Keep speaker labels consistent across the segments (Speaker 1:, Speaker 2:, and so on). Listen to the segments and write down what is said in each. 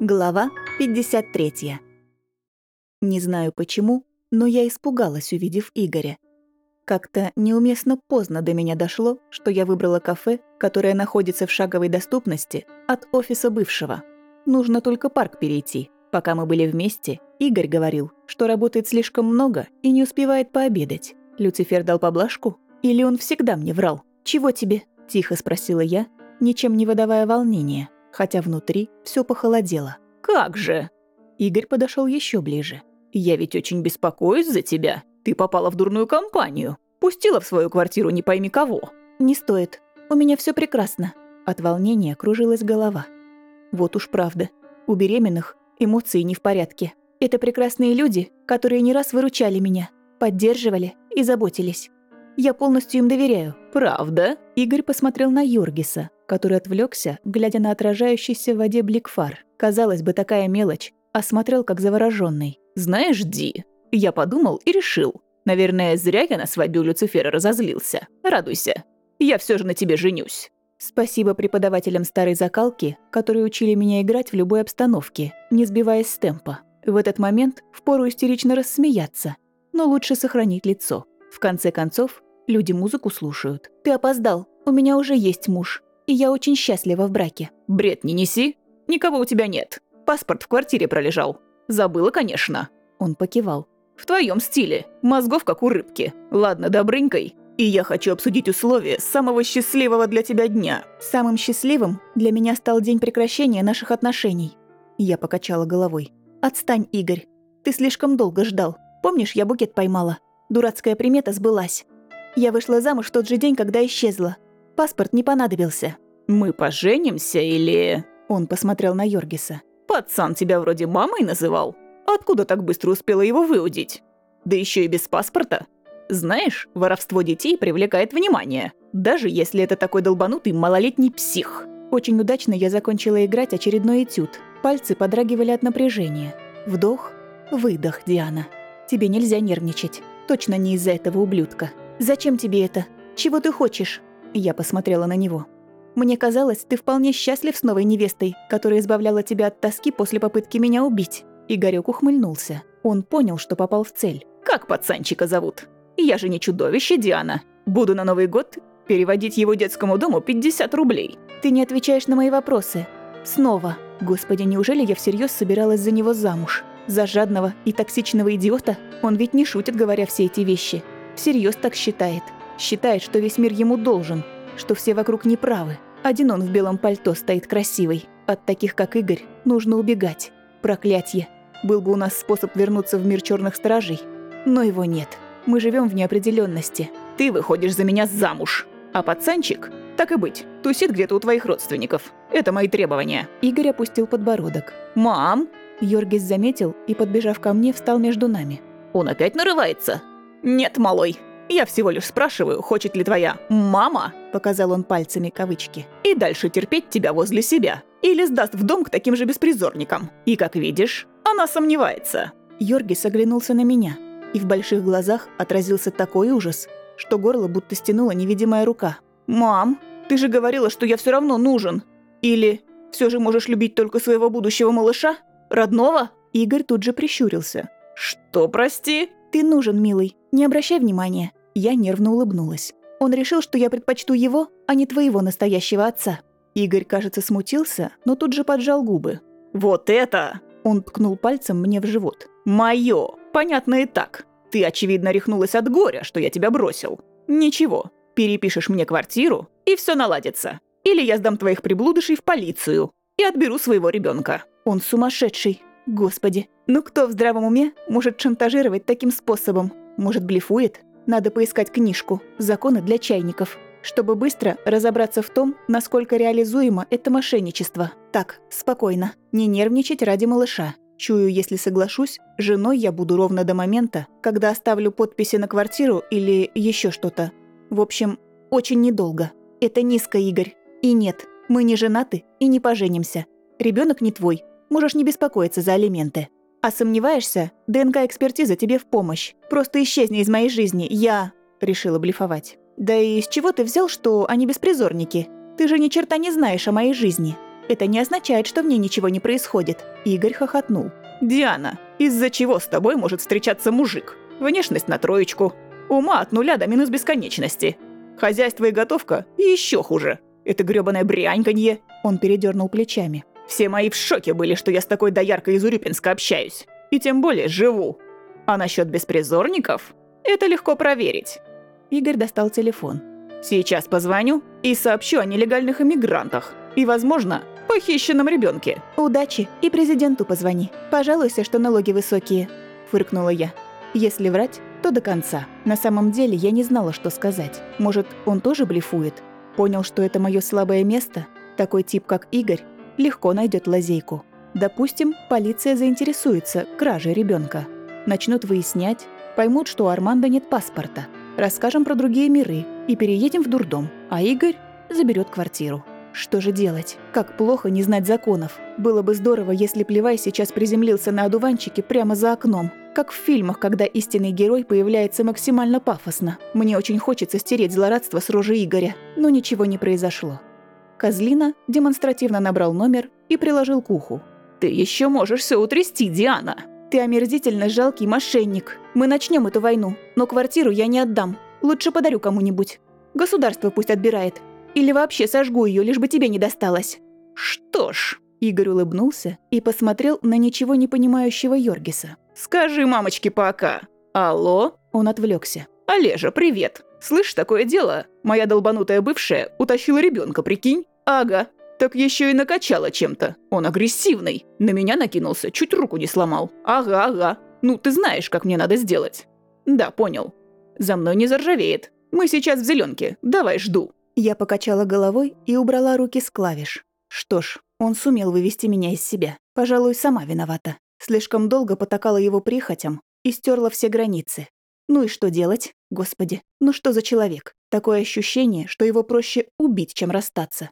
Speaker 1: Глава 53. Не знаю почему, но я испугалась, увидев Игоря. Как-то неуместно поздно до меня дошло, что я выбрала кафе, которое находится в шаговой доступности от офиса бывшего. Нужно только парк перейти. Пока мы были вместе, Игорь говорил, что работает слишком много и не успевает пообедать. Люцифер дал поблажку? Или он всегда мне врал? «Чего тебе?» – тихо спросила я, ничем не выдавая волнения хотя внутри все похолодело.
Speaker 2: «Как же?»
Speaker 1: Игорь подошел еще ближе.
Speaker 2: «Я ведь очень беспокоюсь за тебя. Ты попала в дурную компанию. Пустила в свою квартиру не пойми кого».
Speaker 1: «Не стоит. У меня все прекрасно». От волнения кружилась голова. Вот уж правда. У беременных эмоции не в порядке. Это прекрасные люди, которые не раз выручали меня, поддерживали и заботились. Я полностью им доверяю.
Speaker 2: Правда?
Speaker 1: Игорь посмотрел на Юргиса, который отвлекся, глядя на отражающийся в воде блик фар. Казалось бы, такая мелочь, а смотрел как завороженный.
Speaker 2: «Знаешь, Ди, я подумал и решил. Наверное, зря я на свадьбе у Люцифера разозлился. Радуйся. Я все же на тебе женюсь».
Speaker 1: Спасибо преподавателям старой закалки, которые учили меня играть в любой обстановке, не сбиваясь с темпа. В этот момент впору истерично рассмеяться, но лучше сохранить лицо. В конце концов, люди музыку слушают. «Ты опоздал. У меня уже есть муж и я очень счастлива в браке».
Speaker 2: «Бред не неси. Никого у тебя нет. Паспорт в квартире пролежал. Забыла, конечно».
Speaker 1: Он покивал.
Speaker 2: «В твоем стиле. Мозгов, как у рыбки. Ладно, добрынькой. И я хочу обсудить условия самого счастливого для тебя дня».
Speaker 1: «Самым счастливым для меня стал день прекращения наших отношений». Я покачала головой. «Отстань, Игорь. Ты слишком долго ждал. Помнишь, я букет поймала? Дурацкая примета сбылась. Я вышла замуж в тот же день, когда исчезла. Паспорт не понадобился.
Speaker 2: «Мы поженимся или...»
Speaker 1: Он посмотрел на Йоргиса.
Speaker 2: «Пацан тебя вроде мамой называл? Откуда так быстро успела его выудить? Да еще и без паспорта. Знаешь, воровство детей привлекает внимание, даже если это такой долбанутый малолетний псих».
Speaker 1: Очень удачно я закончила играть очередной этюд. Пальцы подрагивали от напряжения. Вдох, выдох, Диана. Тебе нельзя нервничать. Точно не из-за этого ублюдка. Зачем тебе это? Чего ты хочешь? Я посмотрела на него. «Мне казалось, ты вполне счастлив с новой невестой, которая избавляла тебя от тоски после попытки меня убить». Игорёк ухмыльнулся. Он понял, что попал в цель.
Speaker 2: «Как пацанчика зовут? Я же не чудовище, Диана. Буду на Новый год переводить его детскому дому 50 рублей».
Speaker 1: «Ты не отвечаешь на мои вопросы. Снова. Господи, неужели я всерьез собиралась за него замуж? За жадного и токсичного идиота? Он ведь не шутит, говоря все эти вещи. Всерьез так считает. Считает, что весь мир ему должен, что все вокруг неправы. Один он в белом пальто стоит красивый. От таких, как Игорь, нужно убегать. Проклятье. Был бы у нас способ вернуться в мир черных стражей. Но его нет. Мы живем в неопределенности.
Speaker 2: Ты выходишь за меня замуж. А пацанчик, так и быть, тусит где-то у твоих родственников. Это мои требования.
Speaker 1: Игорь опустил подбородок.
Speaker 2: Мам!
Speaker 1: Йоргис заметил и, подбежав ко мне, встал между нами.
Speaker 2: Он опять нарывается? Нет, малой, я всего лишь спрашиваю, хочет ли твоя «мама», показал он пальцами кавычки, и дальше терпеть тебя возле себя, или сдаст в дом к таким же беспризорникам. И, как видишь, она сомневается.
Speaker 1: Йоргис оглянулся на меня, и в больших глазах отразился такой ужас, что горло будто стянула невидимая рука.
Speaker 2: «Мам, ты же говорила, что я все равно нужен. Или все же можешь любить только своего будущего малыша? Родного?»
Speaker 1: Игорь тут же прищурился.
Speaker 2: «Что, прости?»
Speaker 1: «Ты нужен, милый. Не обращай внимания». Я нервно улыбнулась. Он решил, что я предпочту его, а не твоего настоящего отца. Игорь, кажется, смутился, но тут же поджал губы.
Speaker 2: «Вот это!»
Speaker 1: Он ткнул пальцем мне в живот.
Speaker 2: «Моё! Понятно и так. Ты, очевидно, рехнулась от горя, что я тебя бросил. Ничего, перепишешь мне квартиру, и все наладится. Или я сдам твоих приблудышей в полицию и отберу своего ребенка.
Speaker 1: Он сумасшедший. Господи, ну кто в здравом уме может шантажировать таким способом? Может, блефует? Надо поискать книжку «Законы для чайников», чтобы быстро разобраться в том, насколько реализуемо это мошенничество. Так, спокойно, не нервничать ради малыша. Чую, если соглашусь, женой я буду ровно до момента, когда оставлю подписи на квартиру или еще что-то. В общем, очень недолго. Это низко, Игорь. И нет, мы не женаты и не поженимся. Ребенок не твой, можешь не беспокоиться за алименты. А сомневаешься? ДНК-экспертиза тебе в помощь. Просто исчезни из моей жизни, я...» Решила блефовать. «Да и с чего ты взял, что они беспризорники? Ты же ни черта не знаешь о моей жизни». это не означает, что в ней ничего не происходит. Игорь хохотнул.
Speaker 2: «Диана, из-за чего с тобой может встречаться мужик? Внешность на троечку. Ума от нуля до минус бесконечности. Хозяйство и готовка еще хуже. Это грёбаное бряньканье».
Speaker 1: Он передернул плечами.
Speaker 2: «Все мои в шоке были, что я с такой дояркой из Урюпинска общаюсь. И тем более живу. А насчет беспризорников? Это легко проверить».
Speaker 1: Игорь достал телефон.
Speaker 2: «Сейчас позвоню и сообщу о нелегальных иммигрантах. И, возможно, похищенном ребенке.
Speaker 1: «Удачи и президенту позвони. Пожалуйся, что налоги высокие», – фыркнула я. Если врать, то до конца. На самом деле я не знала, что сказать. Может, он тоже блефует? Понял, что это мое слабое место? Такой тип, как Игорь, легко найдет лазейку. Допустим, полиция заинтересуется кражей ребенка. Начнут выяснять, поймут, что у Арманда нет паспорта. Расскажем про другие миры и переедем в дурдом, а Игорь заберет квартиру. Что же делать? Как плохо не знать законов. Было бы здорово, если Плевай сейчас приземлился на одуванчике прямо за окном. Как в фильмах, когда истинный герой появляется максимально пафосно. Мне очень хочется стереть злорадство с рожи Игоря, но ничего не произошло. Козлина демонстративно набрал номер и приложил к уху.
Speaker 2: «Ты еще можешь все утрясти, Диана!»
Speaker 1: «Ты омерзительно жалкий мошенник. Мы начнем эту войну, но квартиру я не отдам. Лучше подарю кому-нибудь. Государство пусть отбирает. Или вообще сожгу ее, лишь бы тебе не досталось».
Speaker 2: «Что ж...»
Speaker 1: Игорь улыбнулся и посмотрел на ничего не понимающего Йоргиса.
Speaker 2: «Скажи мамочке пока. Алло?»
Speaker 1: Он отвлекся.
Speaker 2: «Олежа, привет. Слышь, такое дело. Моя долбанутая бывшая утащила ребенка, прикинь? Ага. Так еще и накачала чем-то. Он агрессивный. На меня накинулся, чуть руку не сломал. Ага, ага. Ну, ты знаешь, как мне надо сделать. Да, понял. За мной не заржавеет. Мы сейчас в зеленке. Давай жду.
Speaker 1: Я покачала головой и убрала руки с клавиш. Что ж, он сумел вывести меня из себя. Пожалуй, сама виновата. Слишком долго потакала его прихотям и стерла все границы. Ну и что делать? Господи, ну что за человек? Такое ощущение, что его проще убить, чем расстаться.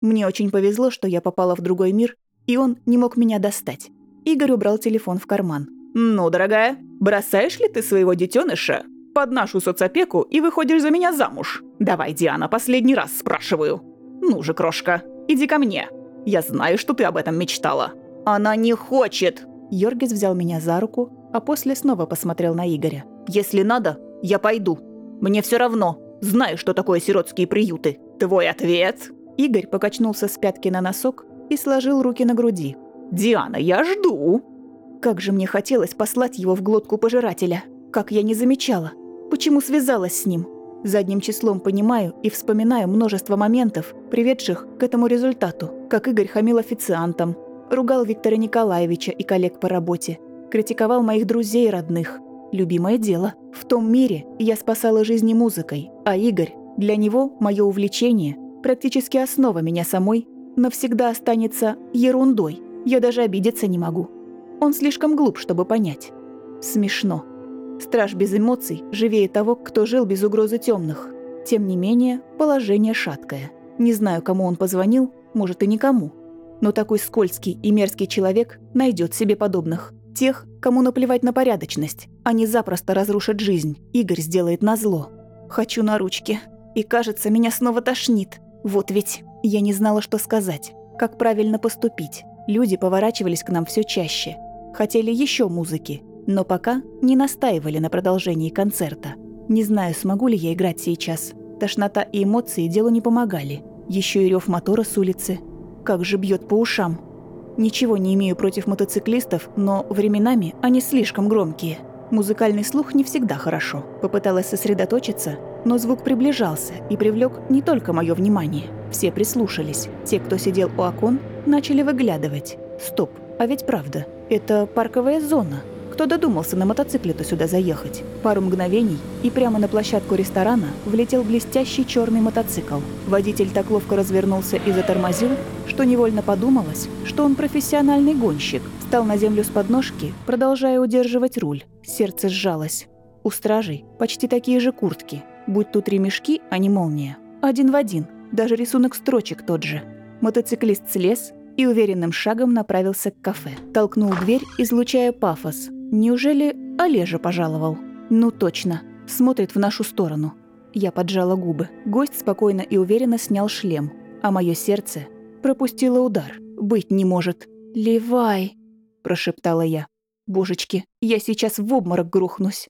Speaker 1: Мне очень повезло, что я попала в другой мир, и он не мог меня достать. Игорь убрал телефон в карман.
Speaker 2: «Ну, дорогая, бросаешь ли ты своего детеныша под нашу соцопеку и выходишь за меня замуж. Давай, Диана, последний раз спрашиваю. Ну же, крошка, иди ко мне. Я знаю, что ты об этом мечтала. Она не хочет.
Speaker 1: Йоргис взял меня за руку, а после снова посмотрел на Игоря.
Speaker 2: Если надо, я пойду. Мне все равно. Знаю, что такое сиротские приюты. Твой ответ?
Speaker 1: Игорь покачнулся с пятки на носок и сложил руки на груди.
Speaker 2: «Диана, я жду!»
Speaker 1: Как же мне хотелось послать его в глотку пожирателя. Как я не замечала. Почему связалась с ним? Задним числом понимаю и вспоминаю множество моментов, приведших к этому результату, как Игорь хамил официантам, ругал Виктора Николаевича и коллег по работе, критиковал моих друзей и родных. Любимое дело. В том мире я спасала жизни музыкой, а Игорь, для него мое увлечение, практически основа меня самой, навсегда останется ерундой. Я даже обидеться не могу. Он слишком глуп, чтобы понять. Смешно. Страж без эмоций живее того, кто жил без угрозы темных. Тем не менее, положение шаткое. Не знаю, кому он позвонил, может и никому. Но такой скользкий и мерзкий человек найдет себе подобных. Тех, кому наплевать на порядочность. Они запросто разрушат жизнь. Игорь сделает назло. Хочу на ручки. И кажется, меня снова тошнит. Вот ведь я не знала, что сказать. Как правильно поступить. Люди поворачивались к нам все чаще. Хотели еще музыки. Но пока не настаивали на продолжении концерта. Не знаю, смогу ли я играть сейчас. Тошнота и эмоции делу не помогали. Еще и рев мотора с улицы. Как же бьет по ушам. Ничего не имею против мотоциклистов, но временами они слишком громкие. Музыкальный слух не всегда хорошо. Попыталась сосредоточиться, но звук приближался и привлек не только мое внимание. Все прислушались. Те, кто сидел у окон, начали выглядывать. Стоп, а ведь правда, это парковая зона. Кто додумался на мотоцикле-то сюда заехать? Пару мгновений, и прямо на площадку ресторана влетел блестящий черный мотоцикл. Водитель так ловко развернулся и затормозил, что невольно подумалось, что он профессиональный гонщик. Встал на землю с подножки, продолжая удерживать руль. Сердце сжалось. У стражей почти такие же куртки. Будь тут ремешки, а не молния. Один в один. Даже рисунок строчек тот же. Мотоциклист слез и уверенным шагом направился к кафе. Толкнул дверь, излучая пафос, Неужели Олежа пожаловал? Ну точно, смотрит в нашу сторону. Я поджала губы. Гость спокойно и уверенно снял шлем, а мое сердце Пропустила удар. Быть не может. «Левай», – прошептала я. «Божечки, я сейчас в обморок грохнусь.